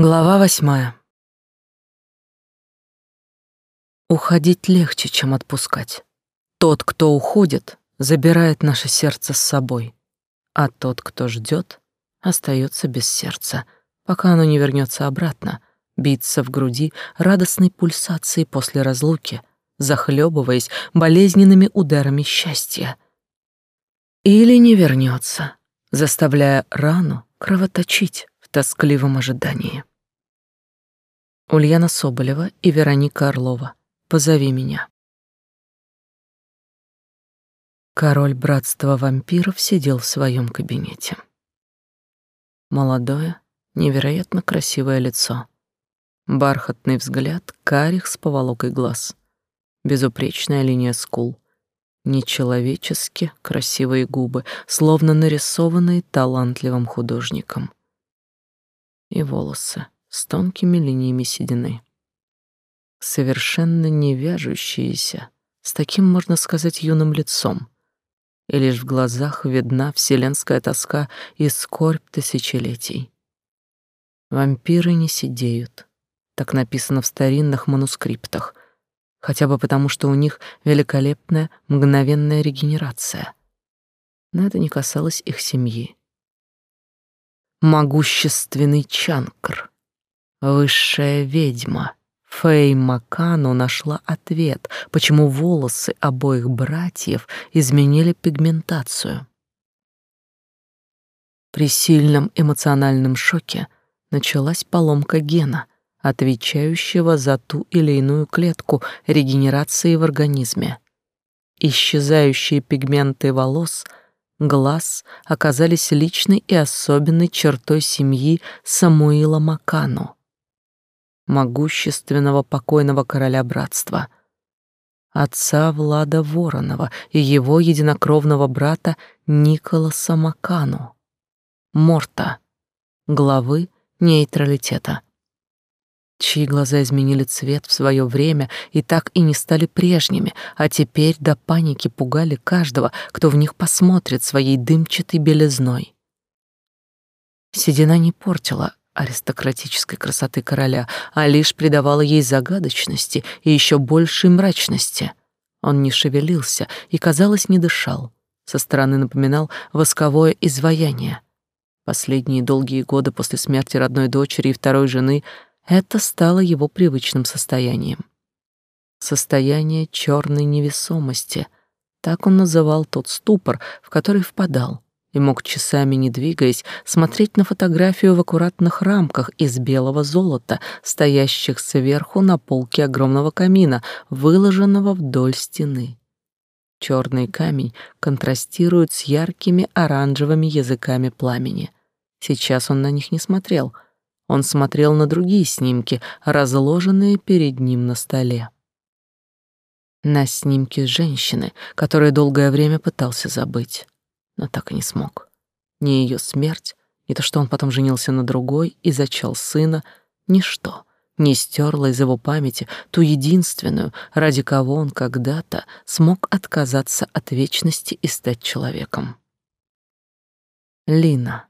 Глава восьмая. Уходить легче, чем отпускать. Тот, кто уходит, забирает наше сердце с собой, а тот, кто ждет, остается без сердца, пока оно не вернется обратно, биться в груди радостной пульсацией после разлуки, захлебываясь болезненными ударами счастья. Или не вернется, заставляя рану кровоточить в тоскливом ожидании. Ульяна Соболева и Вероника Орлова. Позови меня. Король братства вампиров сидел в своем кабинете. Молодое, невероятно красивое лицо. Бархатный взгляд, карих с поволокой глаз. Безупречная линия скул. Нечеловечески красивые губы, словно нарисованные талантливым художником. И волосы с тонкими линиями седины. Совершенно не вяжущиеся с таким, можно сказать, юным лицом. И лишь в глазах видна вселенская тоска и скорбь тысячелетий. Вампиры не сидеют. Так написано в старинных манускриптах, хотя бы потому, что у них великолепная мгновенная регенерация. Но это не касалось их семьи. Могущественный Чанкр — Высшая ведьма Фэй Макану нашла ответ, почему волосы обоих братьев изменили пигментацию. При сильном эмоциональном шоке началась поломка гена, отвечающего за ту или иную клетку регенерации в организме. Исчезающие пигменты волос, глаз оказались личной и особенной чертой семьи Самуила Макану могущественного покойного короля братства, отца Влада Воронова и его единокровного брата Николаса Макану, Морта, главы нейтралитета, чьи глаза изменили цвет в свое время и так и не стали прежними, а теперь до паники пугали каждого, кто в них посмотрит своей дымчатой белизной. Седина не портила аристократической красоты короля, а лишь придавала ей загадочности и еще большей мрачности. Он не шевелился и, казалось, не дышал. Со стороны напоминал восковое изваяние. Последние долгие годы после смерти родной дочери и второй жены это стало его привычным состоянием. Состояние черной невесомости — так он называл тот ступор, в который впадал — и мог часами, не двигаясь, смотреть на фотографию в аккуратных рамках из белого золота, стоящих сверху на полке огромного камина, выложенного вдоль стены. Черный камень контрастирует с яркими оранжевыми языками пламени. Сейчас он на них не смотрел. Он смотрел на другие снимки, разложенные перед ним на столе. На снимке женщины, которую долгое время пытался забыть но так и не смог. Ни ее смерть, ни то, что он потом женился на другой и зачал сына, ничто не стерло из его памяти ту единственную, ради кого он когда-то смог отказаться от вечности и стать человеком. Лина.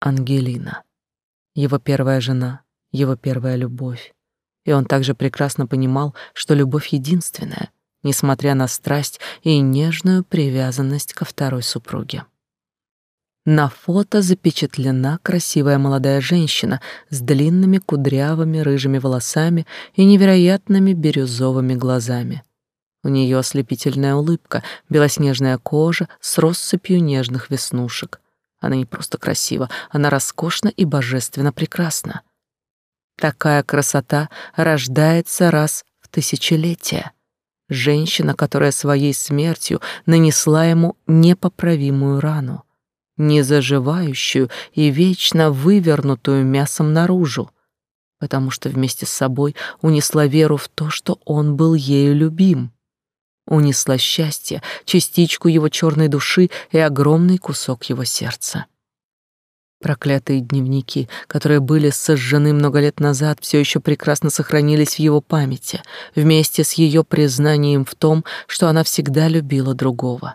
Ангелина. Его первая жена, его первая любовь. И он также прекрасно понимал, что любовь единственная, несмотря на страсть и нежную привязанность ко второй супруге. На фото запечатлена красивая молодая женщина с длинными кудрявыми рыжими волосами и невероятными бирюзовыми глазами. У нее ослепительная улыбка, белоснежная кожа с россыпью нежных веснушек. Она не просто красива, она роскошна и божественно прекрасна. Такая красота рождается раз в тысячелетие. Женщина, которая своей смертью нанесла ему непоправимую рану, незаживающую и вечно вывернутую мясом наружу, потому что вместе с собой унесла веру в то, что он был ею любим. Унесла счастье, частичку его черной души и огромный кусок его сердца. Проклятые дневники, которые были сожжены много лет назад, все еще прекрасно сохранились в его памяти, вместе с ее признанием в том, что она всегда любила другого.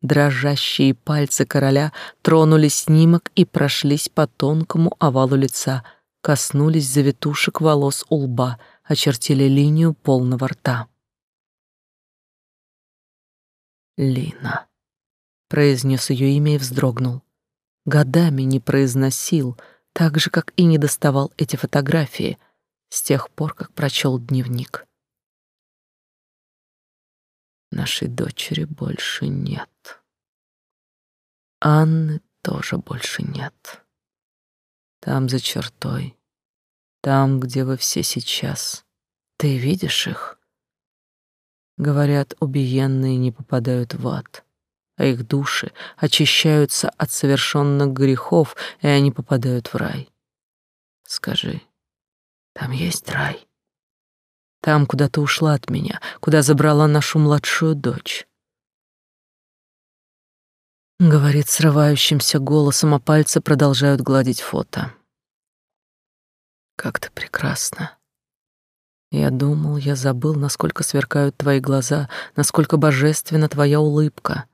Дрожащие пальцы короля тронули снимок и прошлись по тонкому овалу лица, коснулись завитушек волос у лба, очертили линию полного рта. Лина. Произнес ее имя и вздрогнул. Годами не произносил, так же, как и не доставал эти фотографии, с тех пор, как прочел дневник. Нашей дочери больше нет. Анны тоже больше нет. Там за чертой, там, где вы все сейчас. Ты видишь их? Говорят, убиенные не попадают в ад, а их души очищаются от совершенных грехов, и они попадают в рай. Скажи, там есть рай? Там, куда ты ушла от меня, куда забрала нашу младшую дочь. Говорит срывающимся голосом, а пальцы продолжают гладить фото. Как ты прекрасна. Я думал, я забыл, насколько сверкают твои глаза, насколько божественна твоя улыбка.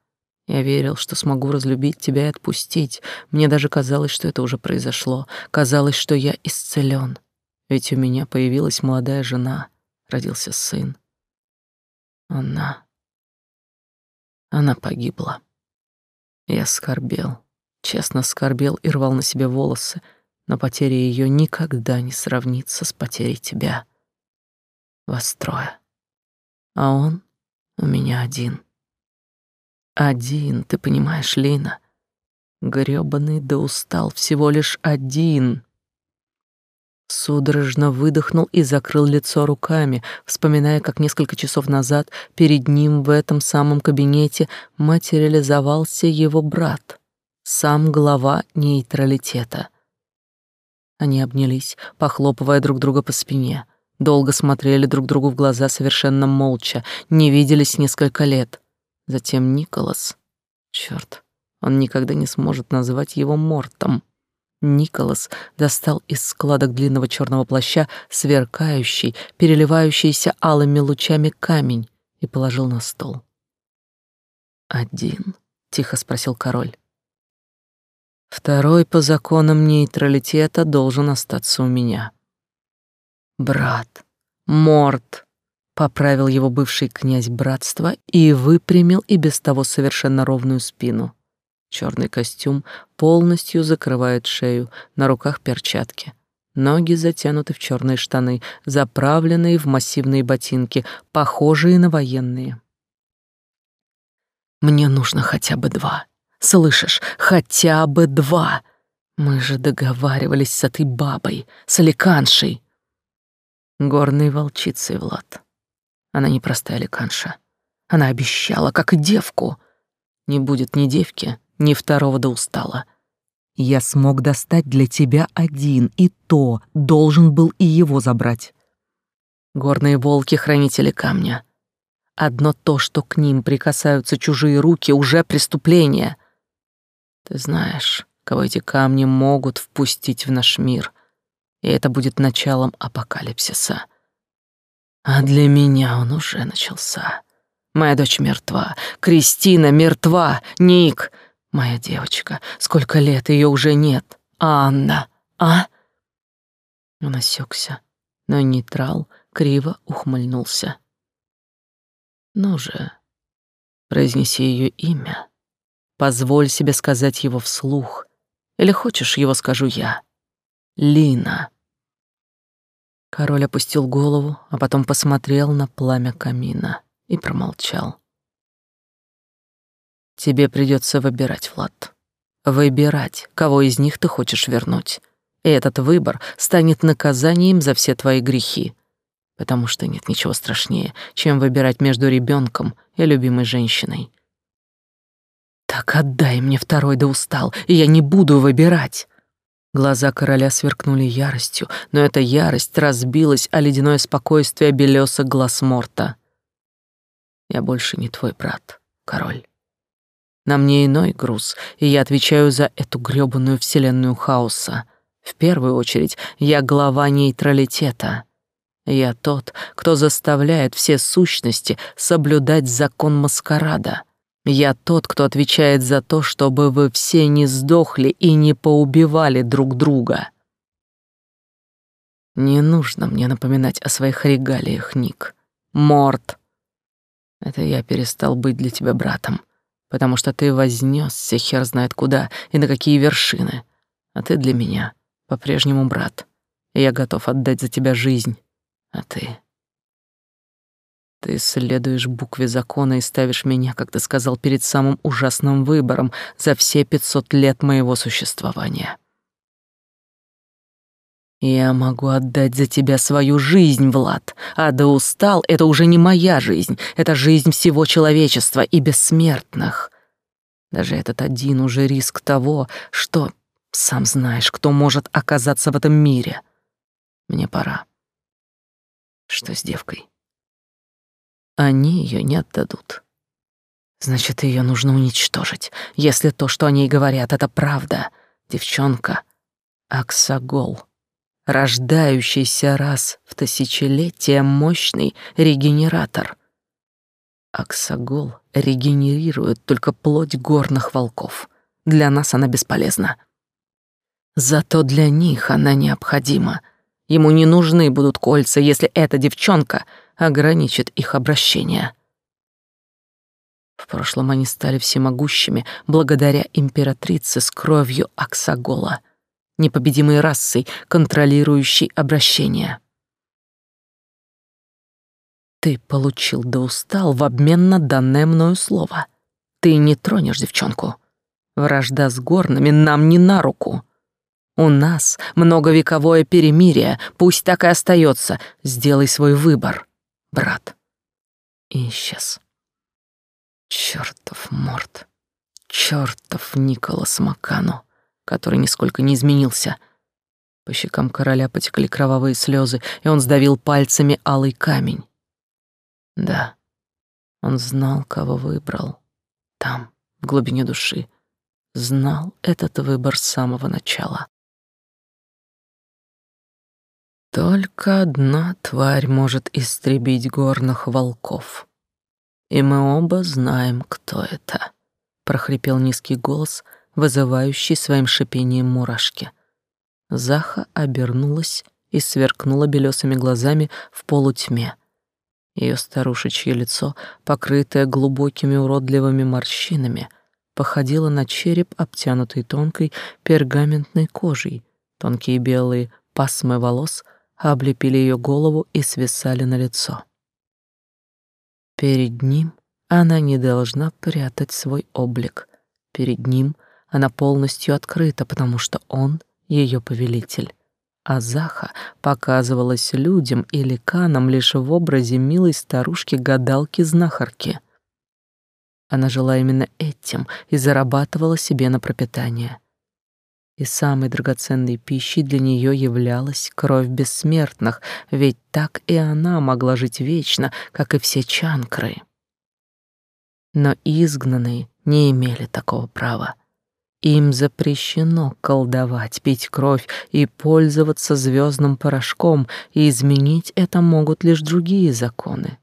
Я верил, что смогу разлюбить тебя и отпустить. Мне даже казалось, что это уже произошло. Казалось, что я исцелен. Ведь у меня появилась молодая жена, родился сын. Она... Она погибла. Я скорбел, честно скорбел и рвал на себе волосы, но потеря ее никогда не сравнится с потерей тебя вас трое. А он у меня один. Один, ты понимаешь, Лина? Грёбаный да устал, всего лишь один. Судорожно выдохнул и закрыл лицо руками, вспоминая, как несколько часов назад перед ним в этом самом кабинете материализовался его брат, сам глава нейтралитета. Они обнялись, похлопывая друг друга по спине — Долго смотрели друг другу в глаза совершенно молча, не виделись несколько лет. Затем Николас... Чёрт, он никогда не сможет назвать его Мортом. Николас достал из складок длинного черного плаща сверкающий, переливающийся алыми лучами камень и положил на стол. «Один?» — тихо спросил король. «Второй по законам нейтралитета должен остаться у меня». Брат, Морт, поправил его бывший князь братства и выпрямил и без того совершенно ровную спину. Черный костюм полностью закрывает шею, на руках перчатки. Ноги затянуты в черные штаны, заправленные в массивные ботинки, похожие на военные. Мне нужно хотя бы два. Слышишь, хотя бы два. Мы же договаривались с этой бабой, с Аликаншей. Горной волчицей, Влад. Она не простая ликанша. Она обещала, как и девку. Не будет ни девки, ни второго до устала. Я смог достать для тебя один, и то должен был и его забрать. Горные волки — хранители камня. Одно то, что к ним прикасаются чужие руки, уже преступление. Ты знаешь, кого эти камни могут впустить в наш мир и это будет началом апокалипсиса. А для меня он уже начался. Моя дочь мертва, Кристина мертва, Ник, моя девочка, сколько лет ее уже нет, Анна, а? Он осекся, но нейтрал криво ухмыльнулся. Ну же, произнеси ее имя. Позволь себе сказать его вслух. Или хочешь, его скажу я? Лина. Король опустил голову, а потом посмотрел на пламя камина и промолчал. Тебе придется выбирать, Влад. Выбирать, кого из них ты хочешь вернуть. И этот выбор станет наказанием за все твои грехи. Потому что нет ничего страшнее, чем выбирать между ребенком и любимой женщиной. Так отдай мне второй да устал, и я не буду выбирать. Глаза короля сверкнули яростью, но эта ярость разбилась о ледяное спокойствие белёса глаз Морта. «Я больше не твой брат, король. На мне иной груз, и я отвечаю за эту грёбаную вселенную хаоса. В первую очередь, я глава нейтралитета. Я тот, кто заставляет все сущности соблюдать закон маскарада. Я тот, кто отвечает за то, чтобы вы все не сдохли и не поубивали друг друга. Не нужно мне напоминать о своих регалиях, Ник. Морт. Это я перестал быть для тебя братом, потому что ты вознесся хер знает куда и на какие вершины. А ты для меня по-прежнему брат. Я готов отдать за тебя жизнь. А ты... Ты следуешь букве закона и ставишь меня, как ты сказал, перед самым ужасным выбором за все пятьсот лет моего существования. Я могу отдать за тебя свою жизнь, Влад, а да устал — это уже не моя жизнь, это жизнь всего человечества и бессмертных. Даже этот один уже риск того, что, сам знаешь, кто может оказаться в этом мире. Мне пора. Что с девкой? Они ее не отдадут. Значит, ее нужно уничтожить, если то, что они говорят, это правда. Девчонка — Аксагол рождающийся раз в тысячелетие мощный регенератор. Аксагол регенерирует только плоть горных волков. Для нас она бесполезна. Зато для них она необходима. Ему не нужны будут кольца, если эта девчонка ограничит их обращение. В прошлом они стали всемогущими благодаря императрице с кровью Аксагола — непобедимой расой, контролирующей обращение. Ты получил да устал в обмен на данное мною слово. Ты не тронешь девчонку. Вражда с горными нам не на руку. У нас многовековое перемирие, пусть так и остается. Сделай свой выбор, брат. И исчез. Чёртов Морт, чёртов Николас Макану который нисколько не изменился. По щекам короля потекли кровавые слезы, и он сдавил пальцами алый камень. Да, он знал, кого выбрал. Там, в глубине души, знал этот выбор с самого начала. Только одна тварь может истребить горных волков. И мы оба знаем, кто это, прохрипел низкий голос, вызывающий своим шипением мурашки. Заха обернулась и сверкнула белесыми глазами в полутьме. Ее старушечье лицо, покрытое глубокими уродливыми морщинами, походило на череп, обтянутый тонкой пергаментной кожей. Тонкие белые пасмы волос облепили ее голову и свисали на лицо. Перед ним она не должна прятать свой облик. Перед ним — она полностью открыта, потому что он ее повелитель. А Заха показывалась людям и ликанам лишь в образе милой старушки-гадалки-знахарки. Она жила именно этим и зарабатывала себе на пропитание. И самой драгоценной пищей для нее являлась кровь бессмертных, ведь так и она могла жить вечно, как и все чанкры. Но изгнанные не имели такого права. Им запрещено колдовать, пить кровь и пользоваться звездным порошком, и изменить это могут лишь другие законы.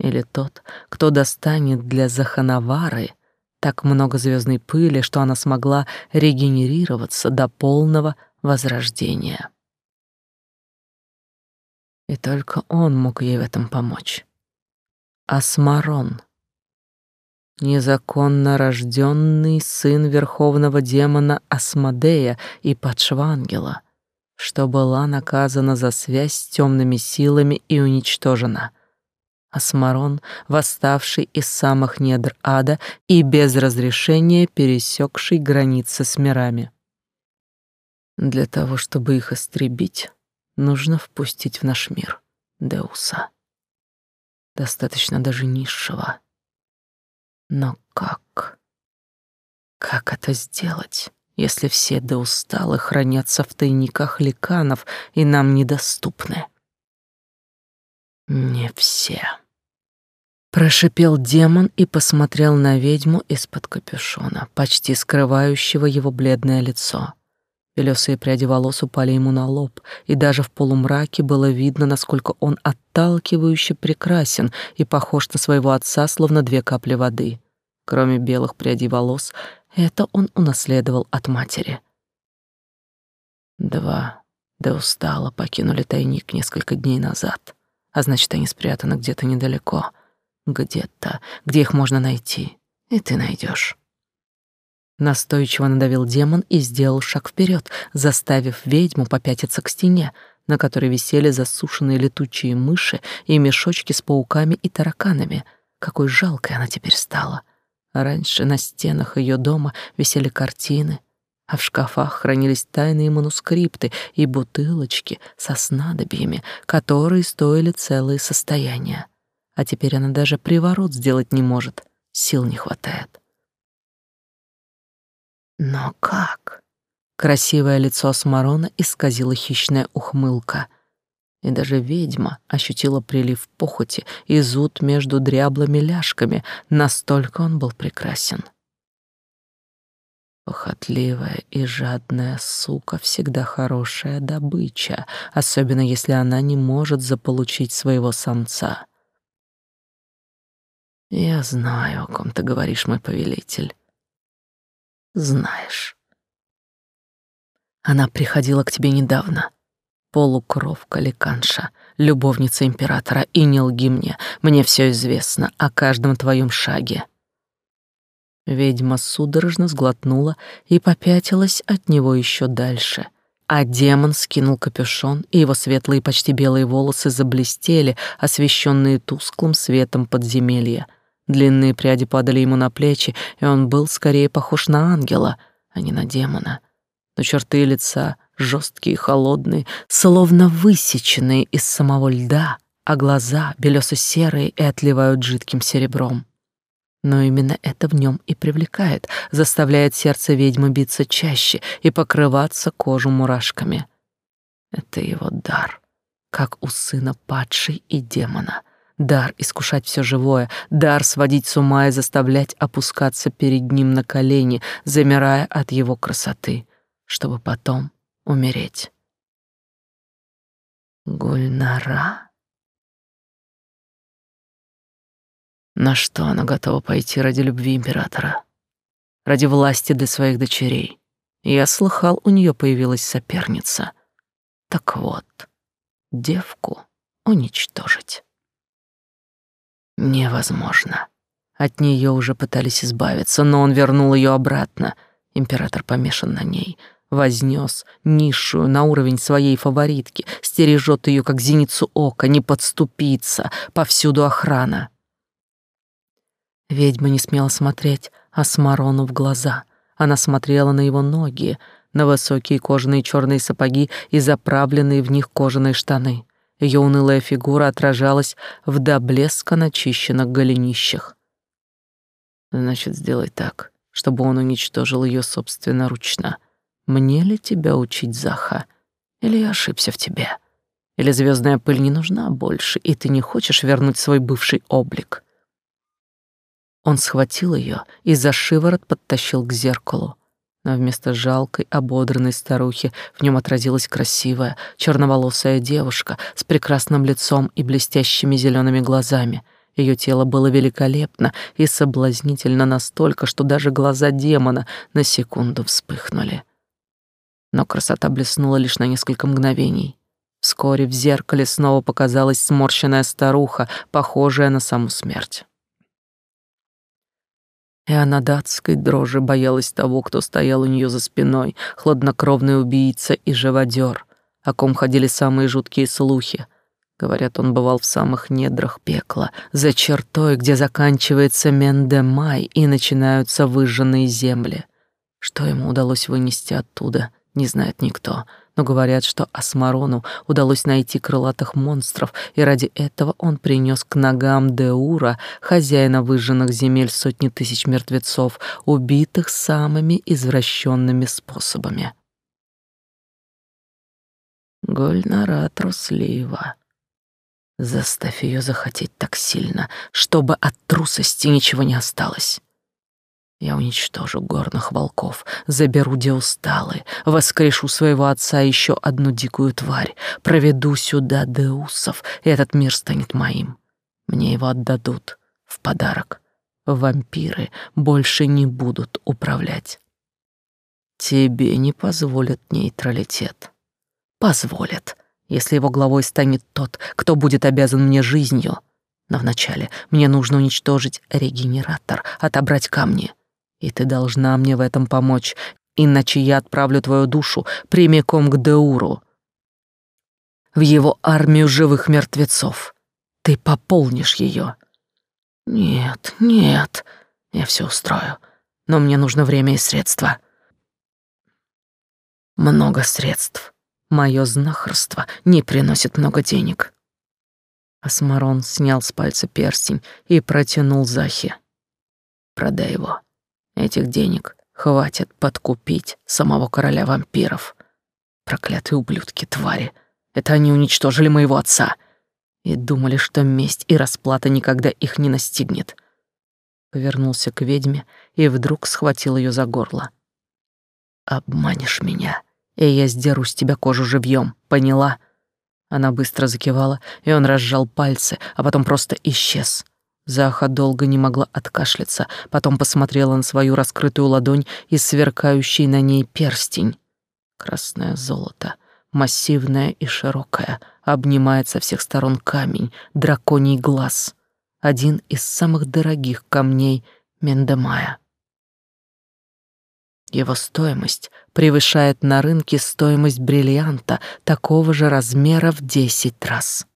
Или тот, кто достанет для Заханавары так много звездной пыли, что она смогла регенерироваться до полного возрождения. И только он мог ей в этом помочь. Асмарон — незаконно рожденный сын верховного демона Асмодея и падшего ангела, что была наказана за связь с темными силами и уничтожена. Асмарон, восставший из самых недр ада и без разрешения пересекший границы с мирами. Для того, чтобы их истребить, нужно впустить в наш мир Деуса. Достаточно даже низшего — но как? Как это сделать, если все до усталы хранятся в тайниках ликанов и нам недоступны? Не все. Прошипел демон и посмотрел на ведьму из-под капюшона, почти скрывающего его бледное лицо. Белесые пряди волос упали ему на лоб, и даже в полумраке было видно, насколько он отталкивающе прекрасен и похож на своего отца, словно две капли воды. Кроме белых прядей волос, это он унаследовал от матери. Два да устала покинули тайник несколько дней назад, а значит, они спрятаны где-то недалеко, где-то, где их можно найти, и ты найдешь. Настойчиво надавил демон и сделал шаг вперед, заставив ведьму попятиться к стене, на которой висели засушенные летучие мыши и мешочки с пауками и тараканами. Какой жалкой она теперь стала. Раньше на стенах ее дома висели картины, а в шкафах хранились тайные манускрипты и бутылочки со снадобьями, которые стоили целые состояния. А теперь она даже приворот сделать не может, сил не хватает. Но как? Красивое лицо Смарона исказила хищная ухмылка. И даже ведьма ощутила прилив похоти и зуд между дряблыми ляжками, настолько он был прекрасен. Похотливая и жадная сука всегда хорошая добыча, особенно если она не может заполучить своего самца. Я знаю, о ком ты говоришь, мой повелитель знаешь. Она приходила к тебе недавно. Полукровка Ликанша, любовница императора, и не лги мне, мне все известно о каждом твоем шаге. Ведьма судорожно сглотнула и попятилась от него еще дальше. А демон скинул капюшон, и его светлые почти белые волосы заблестели, освещенные тусклым светом подземелья — Длинные пряди падали ему на плечи, и он был скорее похож на ангела, а не на демона. Но черты лица жесткие холодные, словно высеченные из самого льда, а глаза белесо-серые и отливают жидким серебром. Но именно это в нем и привлекает, заставляет сердце ведьмы биться чаще и покрываться кожу мурашками. Это его дар, как у сына падшей и демона — дар искушать все живое, дар сводить с ума и заставлять опускаться перед ним на колени, замирая от его красоты, чтобы потом умереть. Гульнара? На что она готова пойти ради любви императора? Ради власти для своих дочерей? Я слыхал, у нее появилась соперница. Так вот, девку уничтожить. Невозможно. От нее уже пытались избавиться, но он вернул ее обратно. Император помешан на ней, вознес низшую на уровень своей фаворитки, стережет ее как зеницу ока, не подступиться, повсюду охрана. Ведьма не смела смотреть Асмарону в глаза. Она смотрела на его ноги, на высокие кожаные черные сапоги и заправленные в них кожаные штаны. Ее унылая фигура отражалась в до блеска начищенных голенищах. Значит, сделай так, чтобы он уничтожил ее собственноручно. Мне ли тебя учить, Заха? Или я ошибся в тебе? Или звездная пыль не нужна больше, и ты не хочешь вернуть свой бывший облик? Он схватил ее и за шиворот подтащил к зеркалу но вместо жалкой, ободранной старухи в нем отразилась красивая, черноволосая девушка с прекрасным лицом и блестящими зелеными глазами. Ее тело было великолепно и соблазнительно настолько, что даже глаза демона на секунду вспыхнули. Но красота блеснула лишь на несколько мгновений. Вскоре в зеркале снова показалась сморщенная старуха, похожая на саму смерть и она датской дрожи боялась того, кто стоял у нее за спиной, хладнокровный убийца и живодер, о ком ходили самые жуткие слухи. Говорят, он бывал в самых недрах пекла, за чертой, где заканчивается Мендемай и начинаются выжженные земли. Что ему удалось вынести оттуда, не знает никто — но говорят, что Асмарону удалось найти крылатых монстров, и ради этого он принес к ногам Деура, хозяина выжженных земель, сотни тысяч мертвецов, убитых самыми извращенными способами. Гольнара труслива. Заставь ее захотеть так сильно, чтобы от трусости ничего не осталось. Я уничтожу горных волков, заберу деусталы, воскрешу своего отца еще одну дикую тварь, проведу сюда деусов, и этот мир станет моим. Мне его отдадут в подарок. Вампиры больше не будут управлять. Тебе не позволят нейтралитет. Позволят, если его главой станет тот, кто будет обязан мне жизнью. Но вначале мне нужно уничтожить регенератор, отобрать камни. И ты должна мне в этом помочь, иначе я отправлю твою душу прямиком к Деуру, в его армию живых мертвецов. Ты пополнишь ее. Нет, нет, я все устрою, но мне нужно время и средства. Много средств. Мое знахарство не приносит много денег. Асмарон снял с пальца перстень и протянул Захе. Продай его. Этих денег хватит подкупить самого короля вампиров. Проклятые ублюдки, твари. Это они уничтожили моего отца и думали, что месть и расплата никогда их не настигнет. Повернулся к ведьме и вдруг схватил ее за горло. Обманешь меня, и я сдеру с тебя кожу живьем, поняла? Она быстро закивала, и он разжал пальцы, а потом просто исчез. Заха долго не могла откашляться, потом посмотрела на свою раскрытую ладонь и сверкающий на ней перстень. Красное золото, массивное и широкое, обнимает со всех сторон камень, драконий глаз, один из самых дорогих камней Мендемая. Его стоимость превышает на рынке стоимость бриллианта такого же размера в десять раз.